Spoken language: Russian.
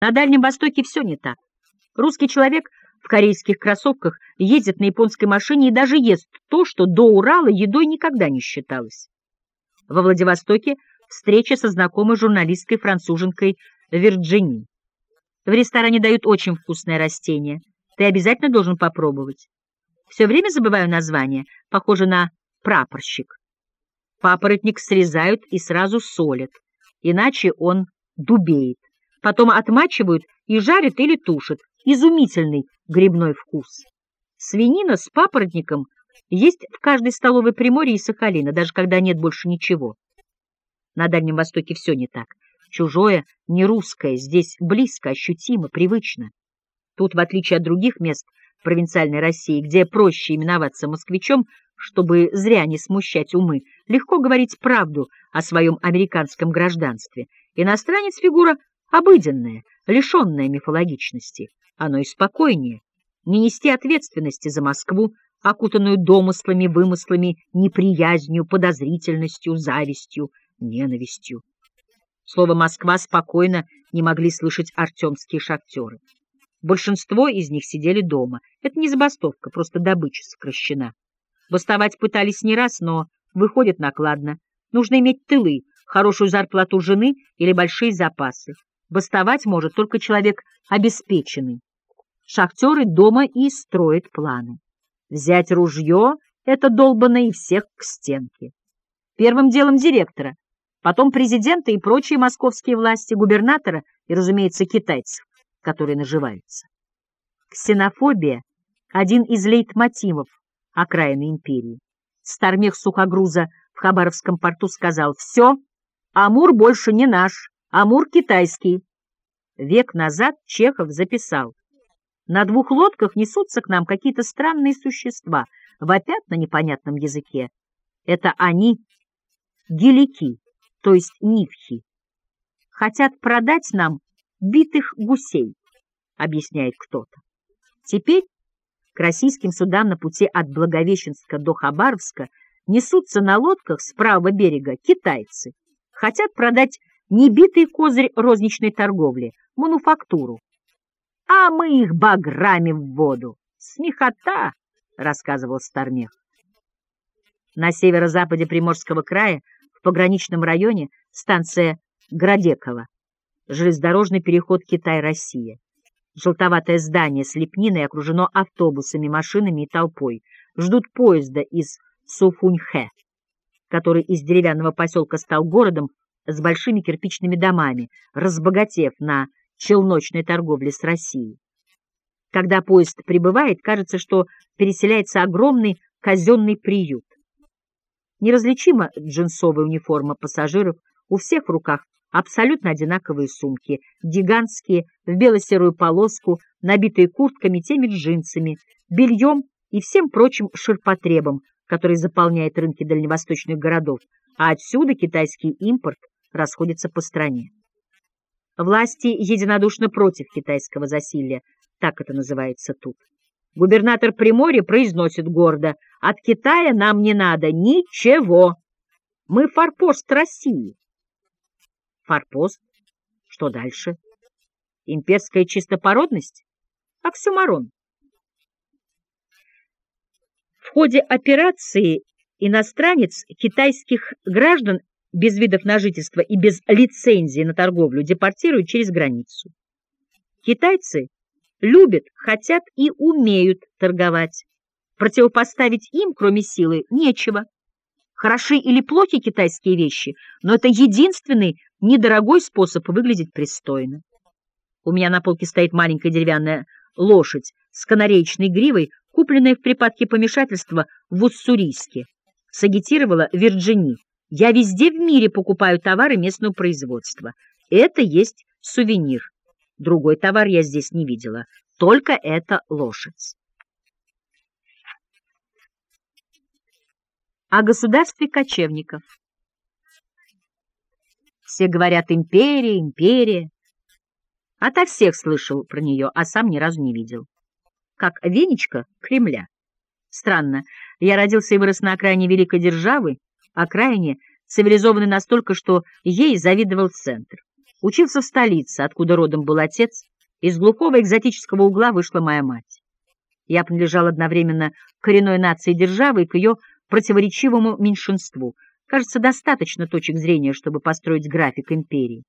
На Дальнем Востоке все не так. Русский человек в корейских кроссовках ездит на японской машине и даже ест то, что до Урала едой никогда не считалось. Во Владивостоке встреча со знакомой журналисткой-француженкой Вирджини. В ресторане дают очень вкусное растение. Ты обязательно должен попробовать. Все время забываю название. Похоже на прапорщик. Папоротник срезают и сразу солят, иначе он дубеет. Потом отмачивают и жарят или тушат. Изумительный грибной вкус. Свинина с папоротником есть в каждой столовой Приморья и Сахалина, даже когда нет больше ничего. На Дальнем Востоке все не так. Чужое, не русское, здесь близко, ощутимо, привычно. Тут, в отличие от других мест провинциальной России, где проще именоваться москвичом, чтобы зря не смущать умы, легко говорить правду о своем американском гражданстве. Иностранец — фигура обыденная, лишенная мифологичности. Оно и спокойнее. Не нести ответственности за Москву, окутанную домыслами, вымыслами, неприязнью, подозрительностью, завистью, ненавистью. Слово «Москва» спокойно не могли слышать артемские шахтеры. Большинство из них сидели дома. Это не забастовка, просто добыча сокращена. Бастовать пытались не раз, но выходит накладно. Нужно иметь тылы, хорошую зарплату жены или большие запасы. Бастовать может только человек обеспеченный. Шахтеры дома и строят планы. Взять ружье — это долбанно и всех к стенке. Первым делом директора, потом президента и прочие московские власти, губернатора и, разумеется, китайцев, которые наживаются. Ксенофобия — один из лейтмотивов окраины империи. Стармех сухогруза в Хабаровском порту сказал «Все, Амур больше не наш, Амур китайский». Век назад Чехов записал «На двух лодках несутся к нам какие-то странные существа, вопят на непонятном языке. Это они, гелики, то есть нивхи. Хотят продать нам битых гусей, объясняет кто-то. Теперь к российским судам на пути от Благовещенска до Хабаровска несутся на лодках с правого берега китайцы. Хотят продать небитый козырь розничной торговли, мануфактуру. А мы их баграми в воду. Смехота, рассказывал Стармех. На северо-западе Приморского края, в пограничном районе, станция Градекова, железнодорожный переход Китай-Россия. Желтоватое здание с лепниной окружено автобусами, машинами и толпой. Ждут поезда из Суфуньхэ, который из деревянного поселка стал городом с большими кирпичными домами, разбогатев на челночной торговле с Россией. Когда поезд прибывает, кажется, что переселяется огромный казенный приют. Неразличима джинсовая униформа пассажиров, у всех в руках абсолютно одинаковые сумки, гигантские, в бело-серую полоску, набитые куртками, теми джинсами, бельем и всем прочим ширпотребом, который заполняет рынки дальневосточных городов, а отсюда китайский импорт расходится по стране. Власти единодушно против китайского засилья, так это называется тут. Губернатор Приморья произносит гордо, от Китая нам не надо ничего. Мы форпост России. Форпост? Что дальше? Имперская чистопородность? Оксюмарон. В ходе операции иностранец китайских граждан без видов на жительство и без лицензии на торговлю депортируют через границу. Китайцы любят, хотят и умеют торговать. Противопоставить им, кроме силы, нечего. Хороши или плохи китайские вещи, но это единственный недорогой способ выглядеть пристойно. У меня на полке стоит маленькая деревянная лошадь с канареечной гривой, купленная в припадке помешательства в Уссурийске. Сагитировала Вирджини. Я везде в мире покупаю товары местного производства. Это есть сувенир. Другой товар я здесь не видела. Только эта лошадь. О государстве кочевников. Все говорят «империя, империя». Ото всех слышал про нее, а сам ни разу не видел. Как венечка Кремля. Странно, я родился и вырос на окраине великой державы, окраине, цивилизованной настолько, что ей завидовал центр. Учился в столице, откуда родом был отец, из глухого экзотического угла вышла моя мать. Я принадлежал одновременно к коренной нации державы и к ее противоречивому меньшинству. Кажется, достаточно точек зрения, чтобы построить график империи.